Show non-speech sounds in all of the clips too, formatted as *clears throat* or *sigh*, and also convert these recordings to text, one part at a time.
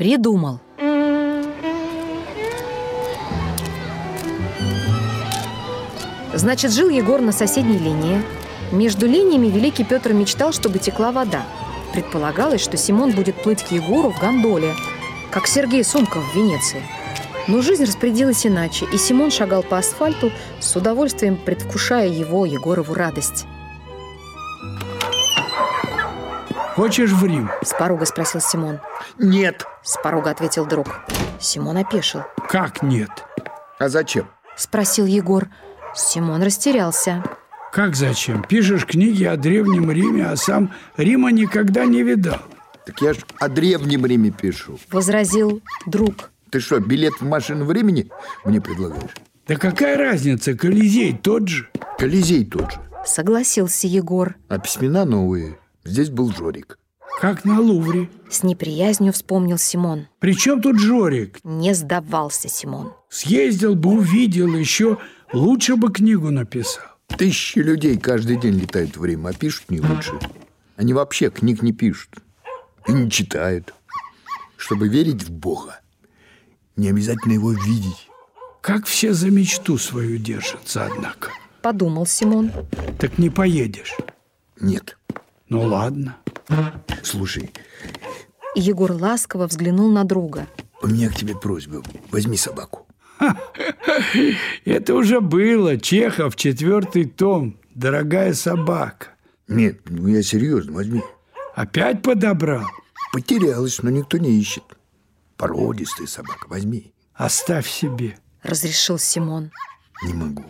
Придумал. Значит, жил Егор на соседней линии. Между линиями великий Петр мечтал, чтобы текла вода. Предполагалось, что Симон будет плыть к Егору в гондоле, как Сергей Сумков в Венеции. Но жизнь распорядилась иначе, и Симон шагал по асфальту, с удовольствием предвкушая его, Егорову, радость. Хочешь в Рим? С порога спросил Симон. Нет. С порога ответил друг. Симон опешил. Как нет? А зачем? Спросил Егор. Симон растерялся. Как зачем? Пишешь книги о Древнем Риме, а сам Рима никогда не видал. Так я ж о Древнем Риме пишу. Возразил друг. Ты что, билет в машину времени мне предлагаешь? Да какая разница, Колизей тот же. Колизей тот же. Согласился Егор. А письмена новые. Здесь был Жорик. Как на Лувре. С неприязнью вспомнил Симон. При чем тут Жорик? Не сдавался Симон. Съездил бы, увидел, еще лучше бы книгу написал. Тысячи людей каждый день летают в Рим, а пишут не лучше. Они вообще книг не пишут и не читают. Чтобы верить в Бога, не обязательно его видеть. Как все за мечту свою держатся, однако. Подумал Симон. Так не поедешь. Нет. Ну ладно. Слушай, Егор ласково взглянул на друга. у меня к тебе просьба. Возьми собаку. *laughs* Это уже было. Чехов, четвертый том. Дорогая собака. Нет, ну я серьезно, возьми. Опять подобрал? Потерялась, но никто не ищет. Породистая собака, возьми. Оставь себе. Разрешил Симон. Не могу.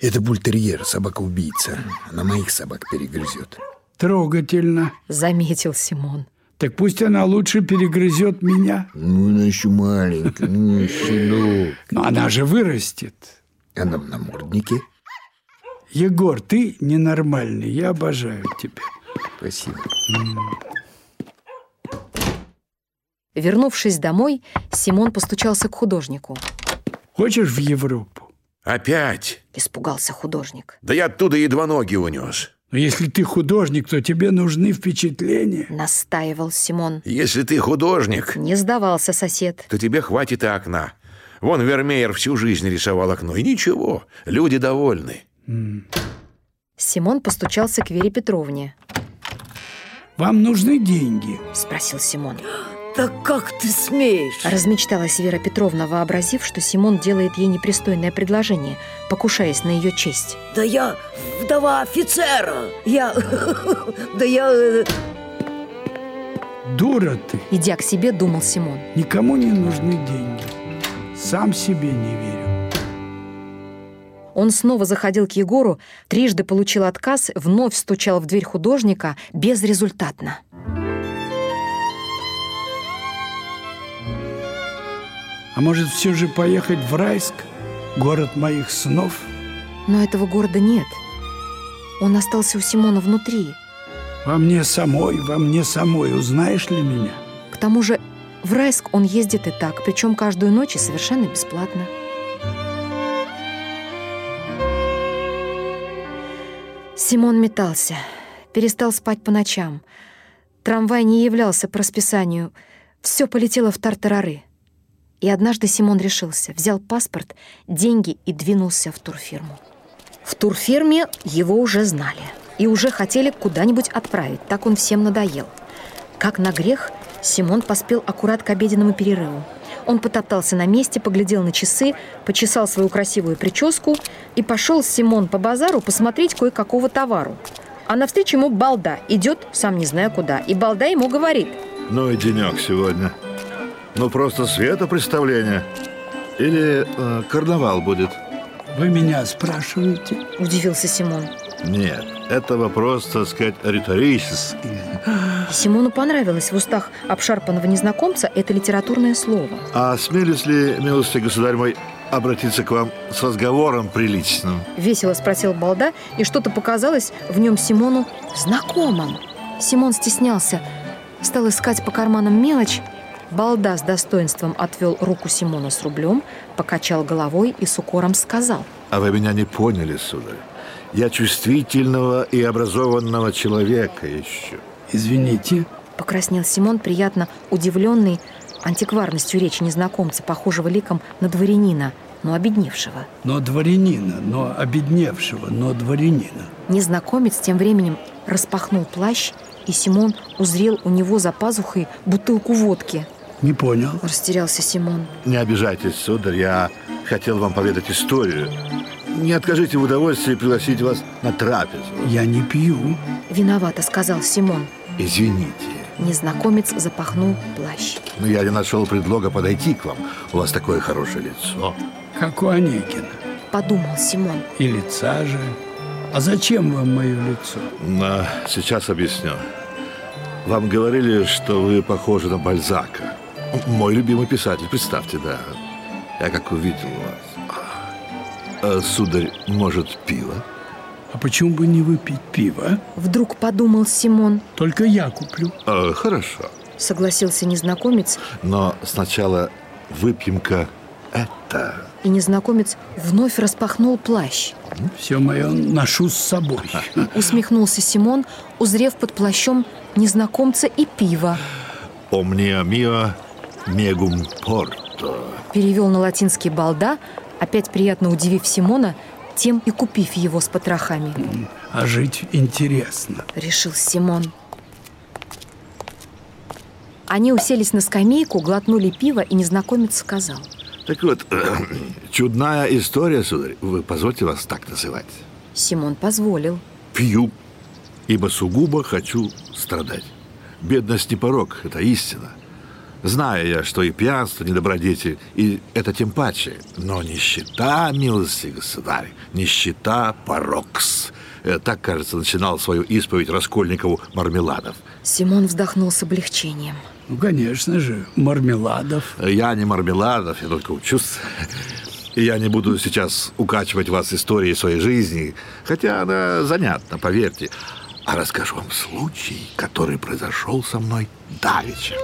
Это бультерьер, собака-убийца. Она моих собак перегрызет. Трогательно. Заметил Симон. Так пусть она лучше перегрызет меня. Ну, она еще маленькая, ну, щенок. Но она же вырастет. Она в наморднике. Егор, ты ненормальный. Я обожаю тебя. Спасибо. Вернувшись домой, Симон постучался к художнику. Хочешь в Европу? Опять? Испугался художник. Да я оттуда едва ноги унес. Но если ты художник, то тебе нужны впечатления. Настаивал Симон. Если ты художник, Не сдавался сосед. то тебе хватит и окна. Вон Вермеер всю жизнь рисовал окно, и ничего, люди довольны. Симон постучался к Вере Петровне. Вам нужны деньги. Спросил Симон. Так как ты смеешь? Размечталась Вера Петровна, вообразив, что Симон делает ей непристойное предложение, покушаясь на ее честь. Да я вдова офицера. Я... *laughs* Да я... э, Дура ты. Идя к себе, думал Симон. Никому не нужны деньги. Сам себе не верю. Он снова заходил к Егору, трижды получил отказ, вновь стучал в дверь художника безрезультатно. А может, все же поехать в Райск, город моих снов? Но этого города нет. Он остался у Симона внутри. Во мне самой, во мне самой. Узнаешь ли меня? К тому же в Райск он ездит и так, причем каждую ночь и совершенно бесплатно. Симон метался, перестал спать по ночам. Трамвай не являлся по расписанию. Все полетело в тартарары. И однажды Симон решился, взял паспорт, деньги и двинулся в турфирму. В турфирме его уже знали и уже хотели куда-нибудь отправить, так он всем надоел. Как на грех, Симон поспел аккурат к обеденному перерыву. Он потоптался на месте, поглядел на часы, почесал свою красивую прическу и пошел Симон по базару посмотреть кое-какого товару. А навстречу ему балда идет, сам не зная куда, и балда ему говорит. Ну и денек сегодня. Ну просто светопредставление. Или э, карнавал будет. Вы меня спрашиваете? Удивился Симон. Нет, это вопрос, так сказать, риторический. Симону понравилось в устах обшарпанного незнакомца это литературное слово. А смелись ли, милостивый государь мой, обратиться к вам с разговором приличным? Весело спросил Балда, и что-то показалось в нем Симону знакомым. Симон стеснялся, стал искать по карманам мелочь. Балда с достоинством отвел руку Симона с рублем, покачал головой и с укором сказал. А вы меня не поняли, сударь. Я чувствительного и образованного человека ищу. Извините. Покраснел Симон, приятно удивленный антикварностью речи незнакомца, похожего ликом на дворянина, но обедневшего. Но дворянина, но обедневшего, но дворянина. Незнакомец тем временем распахнул плащ, и Симон узрел у него за пазухой бутылку водки. Не понял. Растерялся Симон. Не обижайтесь, сударь, я хотел вам поведать историю. Не откажите в удовольствии пригласить вас на трапезу. Я не пью. Виновато сказал Симон. Извините, Незнакомец запахнул плащ. но я не нашел предлога подойти к вам. У вас такое хорошее лицо. Как у Онегина. Подумал Симон. И лица же. А зачем вам мое лицо? Но сейчас объясню. Вам говорили, что вы похожи на Бальзака. Мой любимый писатель, представьте, да. Я как увидел вас. А, сударь, может, пиво? А почему бы не выпить пиво? Вдруг подумал Симон. Только я куплю. А, хорошо. Согласился незнакомец, Но сначала выпьем-ка это. и незнакомец вновь распахнул плащ. Все мое ношу с собой. *laughs* Усмехнулся Симон, узрев под плащом незнакомца и пиво. Omnia mio megum porto. Перевел на латинский балда, опять приятно удивив Симона, тем и купив его с потрохами. А жить интересно. Решил Симон. Они уселись на скамейку, глотнули пиво, и незнакомец сказал. Так вот, *clears throat* чудная история, сударь. Вы позвольте вас так называть. Симон позволил. Пью, ибо сугубо хочу страдать. Бедность не порог, это истина. Знаю я, что и пьянство, не добродетель, и это тем паче. Но нищета, милости государь, нищета порокс. Э, Так, кажется, начинал свою исповедь Раскольникову Мармеладов. Симон вздохнул с облегчением. Ну, конечно же, мармеладов. Я не Мармеладов, я только учусь. И я не буду сейчас укачивать вас историей своей жизни, хотя она занятна, поверьте. А расскажу вам случай, который произошел со мной давеча.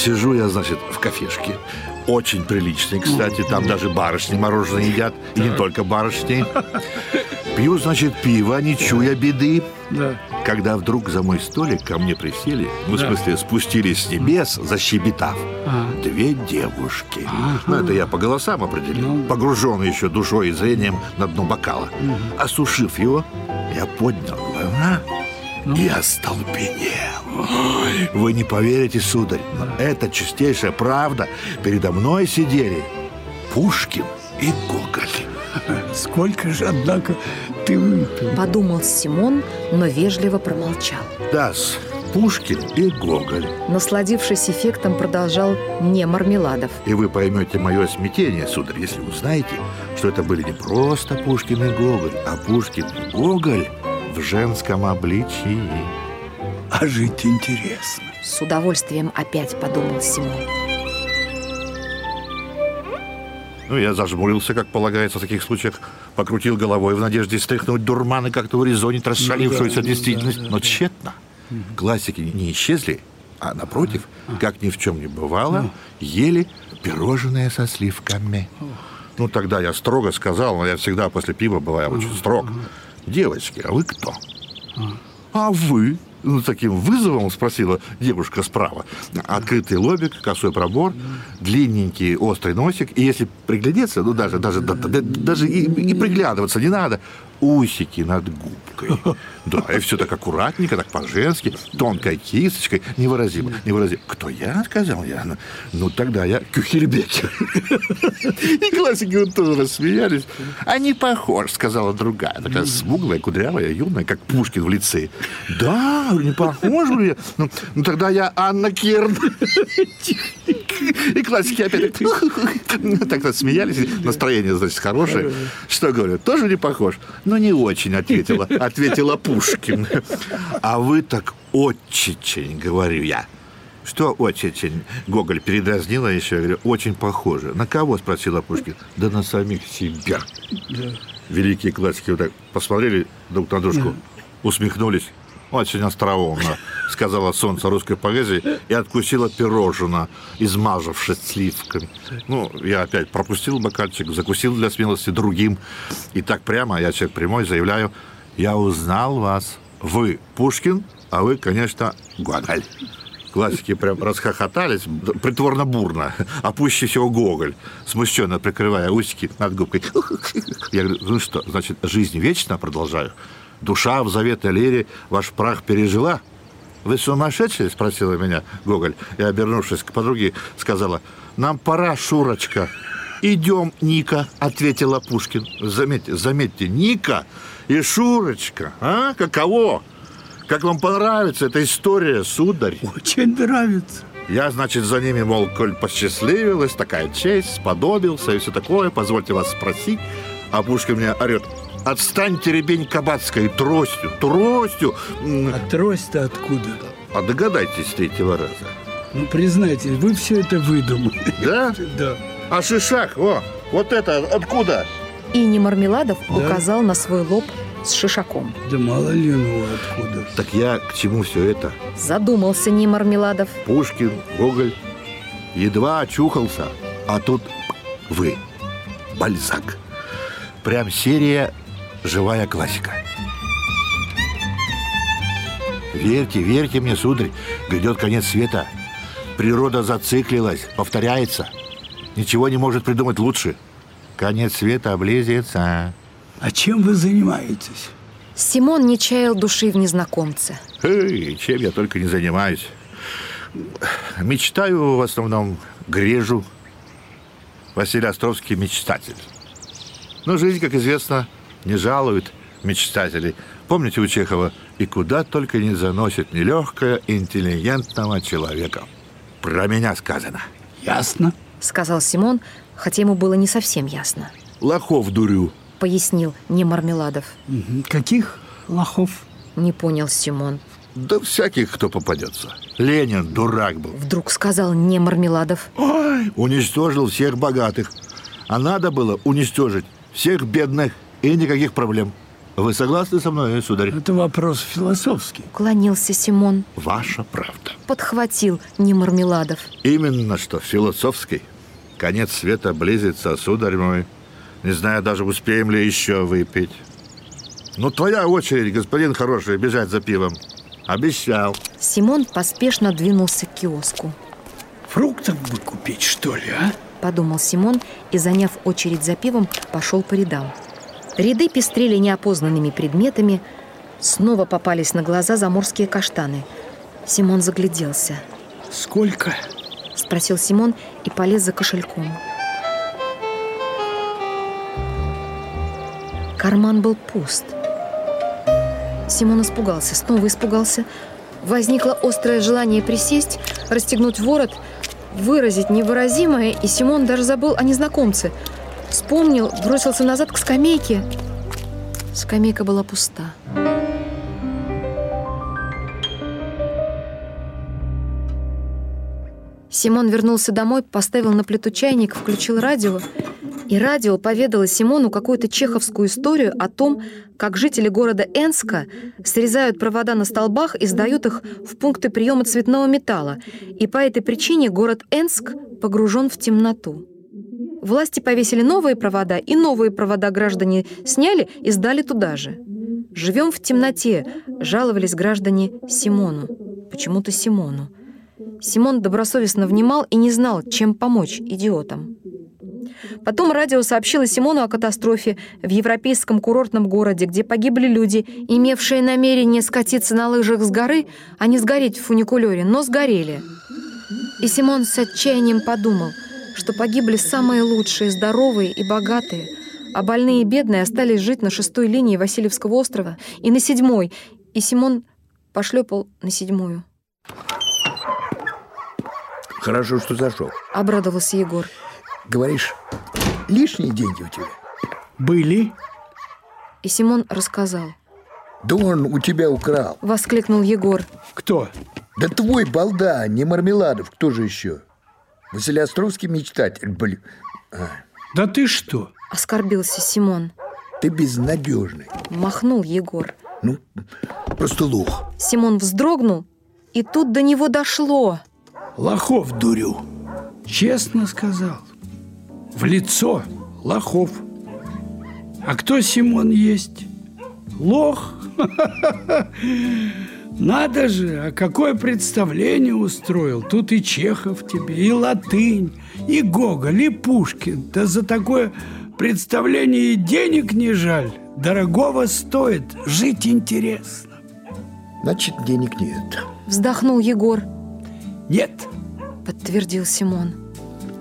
Сижу я, значит, в кафешке. Очень приличный, кстати. Там даже барышни мороженое едят. И не только барышни. Пью, значит, пиво, не чуя беды. Да. Когда вдруг за мой столик ко мне присели, ну, в смысле, спустились с небес, защебетав, две девушки. Ну, это я по голосам определил, погруженный еще душой и зрением на дно бокала. Осушив его, я поднял глаза и остолбенел. Ой, Вы не поверите, сударь, но это чистейшая правда. Передо мной сидели Пушкин и Гоголь. Сколько же, однако, ты выпил? Подумал Симон, но вежливо промолчал. Дас, Пушкин и Гоголь. Насладившись эффектом, продолжал не Мармеладов. И вы поймете мое смятение, сударь, если узнаете, что это были не просто Пушкин и Гоголь, а Пушкин и Гоголь в женском обличии. А жить интересно. С удовольствием опять подумал Симон. Ну, я зажмурился, как полагается в таких случаях, покрутил головой в надежде стряхнуть дурман и как-то урезонить расшалившуюся действительность, но тщетно. Классики не исчезли, а напротив, как ни в чем не бывало, ели пирожные со сливками. Ну, тогда я строго сказал, но я всегда после пива бываю очень строг. Девочки, а вы кто? А вы? Ну, таким вызовом спросила девушка справа. Открытый лобик, косой пробор, длинненький острый носик. И если приглядеться, ну, даже, даже, да- да- даже и, и приглядываться не надо, усики над губкой. Да, и все так аккуратненько, так по-женски, тонкой кисточкой, невыразимо, невыразимо. Кто я, сказал я? Ну, ну, тогда я Кюхельбекер. И классики вот тоже рассмеялись. А не похож, сказала другая, такая смуглая, кудрявая, юная, как Пушкин в лице. Да, не похож, я. Ну, ну, тогда я Анна Керн. И классики опять так так смеялись. Настроение, значит, хорошее. Что говорю, тоже не похож? Ну, не очень, ответила, *laughs* ответила Пушкин. А вы так очень, говорю я. Что очень? Гоголь передразнила еще. Я говорю, очень похоже. На кого? Спросила Пушкин. Да на самих себя. Великие классики вот так посмотрели друг на дружку, усмехнулись. Очень остроумно, сказала солнце русской поэзии и откусила пирожено, измазавшись сливками. Ну, я опять пропустил бокальчик, закусил для смелости другим. И так прямо, я человек прямой, заявляю, я узнал вас, Вы Пушкин, а вы, конечно, Гоголь. Классики прям расхохотались, притворно бурно, а пуще всего Гоголь, смущенно прикрывая усики над губкой. Я говорю, ну что, значит, жизнь вечно продолжаю? Душа в заветной лире ваш прах пережила? Вы сумасшедшие? Спросила меня Гоголь. И, обернувшись к подруге, сказала, нам пора, Шурочка. Идем, Ника, ответила Пушкин. Заметьте, заметьте, Ника и Шурочка. А? Каково? Как вам понравится эта история, сударь? Очень нравится. Я, значит, за ними, мол, коль посчастливилась, такая честь, сподобился и все такое, позвольте вас спросить. А Пушкин мне орет, отстаньте, ребень кабацкой, тростью, тростью. А трость-то откуда? А догадайтесь с третьего раза. Ну, признайте, вы все это выдумали. Да? *laughs* Да. А шишак, о, вот это откуда? И не Мармеладов Да? указал на свой лоб с шишаком. Да мало ли ну откуда. Так я к чему все это? Задумался не Мармеладов. Пушкин, Гоголь. Едва очухался, а тут вы, Бальзак. Прям серия «Живая классика». Верьте, верьте мне, сударь, грядет конец света. Природа зациклилась, повторяется. Ничего не может придумать лучше. Конец света облизится. А чем вы занимаетесь? Симон не чаял души в незнакомце. Эй, чем я только не занимаюсь. Мечтаю в основном, грежу. Василий Островский мечтатель. Но жизнь, как известно, не жалует мечтателей. Помните у Чехова? И куда только не заносит нелегкое интеллигентного человека. Про меня сказано. Ясно. Сказал Симон, хотя ему было не совсем ясно. Лохов дурю. Пояснил не Мармеладов. Каких лохов? Не понял Симон. Да всяких, кто попадется. Ленин дурак был. Вдруг сказал не Мармеладов. Ой, уничтожил всех богатых. А надо было уничтожить всех бедных и никаких проблем. Вы согласны со мной, сударь? Это вопрос философский. Уклонился Симон. Ваша правда. Подхватил не Мармеладов. Именно что философский. Конец света близится, сударь мой. Не знаю даже, успеем ли еще выпить. Ну, твоя очередь, господин хороший, бежать за пивом. Обещал. Симон поспешно двинулся к киоску. Фруктов бы купить, что ли, а? Подумал Симон и, заняв очередь за пивом, пошел по рядам. Ряды пестрели неопознанными предметами. Снова попались на глаза заморские каштаны. Симон загляделся. Сколько? Спросил Симон и полез за кошельком. Карман был пуст. Симон испугался, снова испугался. Возникло острое желание присесть, расстегнуть ворот, выразить невыразимое, и Симон даже забыл о незнакомце. Вспомнил, бросился назад к скамейке. Скамейка была пуста. Симон вернулся домой, поставил на плиту чайник, включил радио. И радио поведало Симону какую-то чеховскую историю о том, как жители города Энска срезают провода на столбах и сдают их в пункты приема цветного металла. И по этой причине город Энск погружен в темноту. Власти повесили новые провода, и новые провода граждане сняли и сдали туда же. «Живем в темноте», — жаловались граждане Симону. Почему-то Симону. Симон добросовестно внимал и не знал, чем помочь идиотам. Потом радио сообщило Симону о катастрофе в европейском курортном городе, где погибли люди, имевшие намерение скатиться на лыжах с горы, а не сгореть в фуникулере, но сгорели. И Симон с отчаянием подумал, что погибли самые лучшие, здоровые и богатые, а больные и бедные остались жить на шестой линии Васильевского острова и на седьмой, и Симон пошлепал на седьмую. Хорошо, что зашел. Обрадовался Егор. Говоришь, лишние деньги у тебя? Были? И Симон рассказал. Да он у тебя украл. Воскликнул Егор. Кто? Да твой балда, не Мармеладов, кто же еще? Василий Островский мечтатель, блин. А, Да ты что? Оскорбился Симон. ты безнадежный. Махнул Егор. Ну, просто лох. Симон вздрогнул, и тут до него дошло. Лохов дурю. Честно сказал. В лицо лохов. А кто Симон есть? Лох. *laughs* Надо же, а какое представление устроил. Тут и Чехов тебе, и Латынь, и Гоголь, и Пушкин. Да за такое представление и денег не жаль. Дорогого стоит, жить интересно. Значит, денег нет. Вздохнул Егор, Нет? подтвердил Симон.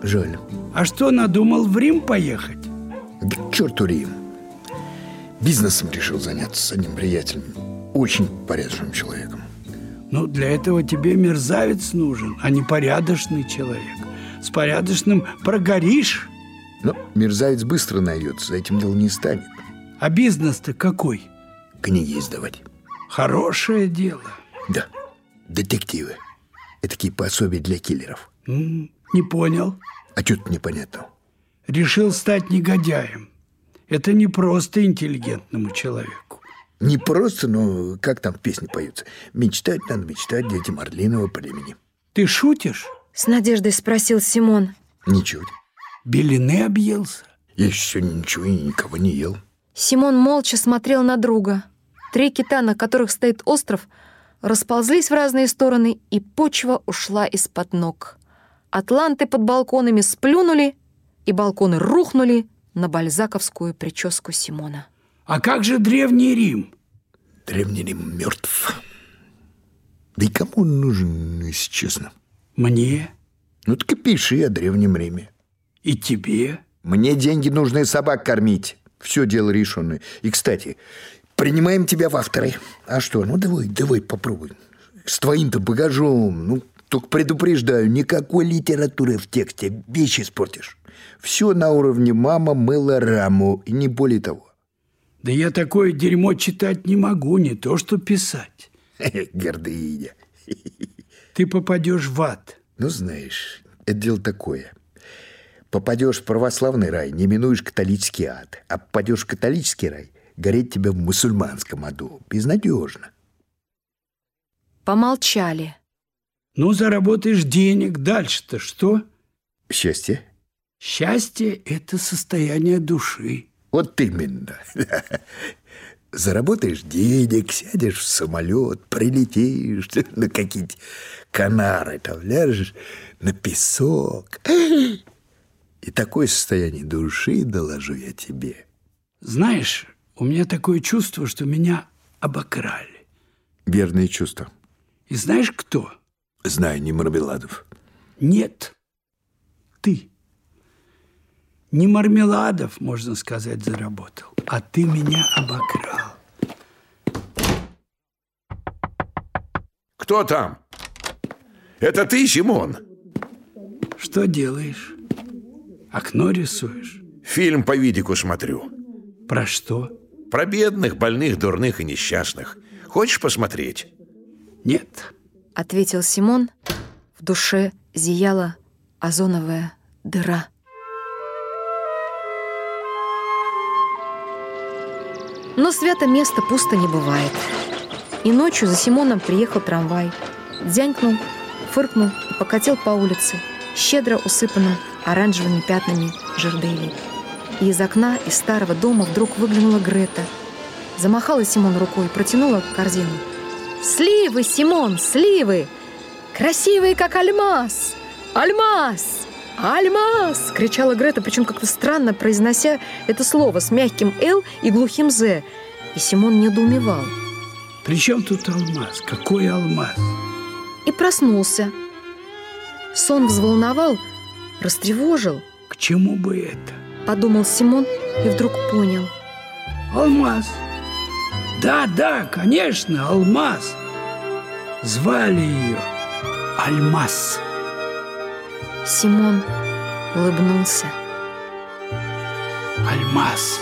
Жаль. А что, надумал в Рим поехать? Да к черту Рим. Бизнесом решил заняться с одним приятелем. Очень порядочным человеком. Ну, для этого тебе мерзавец нужен, а не порядочный человек. С порядочным прогоришь. Но мерзавец быстро найдется, этим дело не станет. А бизнес-то какой? Книги издавать. Хорошее дело. Да, детективы. Этакие пособия для киллеров. М, не понял. А что тут непонятного? Решил стать негодяем. Это не просто интеллигентному человеку. Не просто, но как там в песне поются. Мечтать надо мечтать детям орлиного племени. Ты шутишь? С надеждой спросил Симон. Ничего. Белины объелся? Я еще ничего и никого не ел. Симон молча смотрел на друга. Три кита, на которых стоит остров, расползлись в разные стороны, и почва ушла из-под ног. Атланты под балконами сплюнули, и балконы рухнули на бальзаковскую прическу Симона. А как же Древний Рим? Древний Рим мертв. Да и кому он нужен, если честно? Мне Ну так и пиши о Древнем Риме. и тебе. Мне деньги нужны собак кормить. Все дело решенное. И, кстати, принимаем тебя в авторы. А что, ну давай, давай попробуй. С твоим-то багажом. Ну, только предупреждаю, никакой литературы в тексте. Вещи испортишь. Все на уровне мама мыла раму, и не более того. Да я такое дерьмо читать не могу, не то что писать. Гордыня. Ты попадешь в ад. Ну, знаешь, это дело такое. Попадешь в православный рай, не минуешь католический ад. А попадешь в католический рай, гореть тебе в мусульманском аду. Безнадежно. Помолчали. Ну, заработаешь денег, дальше-то что? Счастье? Счастье – это состояние души. Вот именно. *laughs* Заработаешь денег, сядешь в самолет, прилетишь *laughs* на какие-то канары, там ляжешь на песок. *gasps* И такое состояние души доложу я тебе. Знаешь, у меня такое чувство, что меня обокрали. Верные чувства. И знаешь кто? Знаю, не Мармеладов. Нет. Ты. Не Мармеладов, можно сказать, заработал, а ты меня обокрал. Кто там? Это ты, Симон? Что делаешь? Окно рисуешь? Фильм по видику смотрю. Про что? Про бедных, больных, дурных и несчастных. Хочешь посмотреть? Нет. Ответил Симон. В душе зияла озоновая дыра. Но свято место пусто не бывает. И ночью за Симоном приехал трамвай. Дзянькнул, фыркнул и покатил по улице, щедро усыпанным оранжевыми пятнами жердей. И из окна из старого дома вдруг выглянула Грета. Замахала Симон рукой и протянула корзину. «Сливы, Симон, сливы! Красивые, как альмаз! Альмаз! Альмаз!» — кричала Грета, причем как-то странно произнося это слово с мягким «л» и глухим «з». И Симон недоумевал. При чем тут алмаз? Какой алмаз? И проснулся. Сон взволновал, растревожил, К чему бы это? подумал Симон и вдруг понял. Алмаз. Да, да, конечно, алмаз. Звали ее Альмаз. Симон улыбнулся. Альмаз.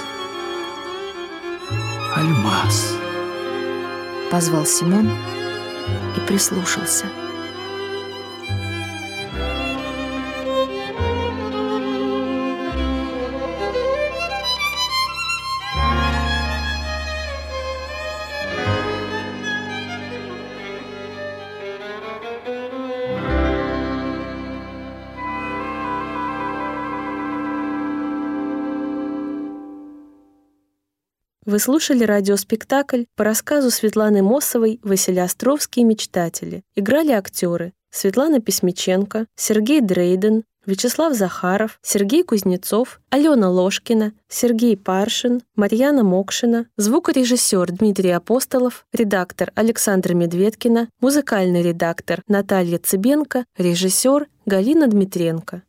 Альмаз. Позвал Симон и прислушался. Вы слушали радиоспектакль по рассказу Светланы Мосовой «Василиостровские мечтатели». Играли актеры Светлана Письмиченко, Сергей Дрейден, Вячеслав Захаров, Сергей Кузнецов, Алена Ложкина, Сергей Паршин, Марьяна Мокшина, звукорежиссер Дмитрий Апостолов, редактор Александра Медведкина, музыкальный редактор Наталья Цыбенко, режиссер Галина Дмитренко.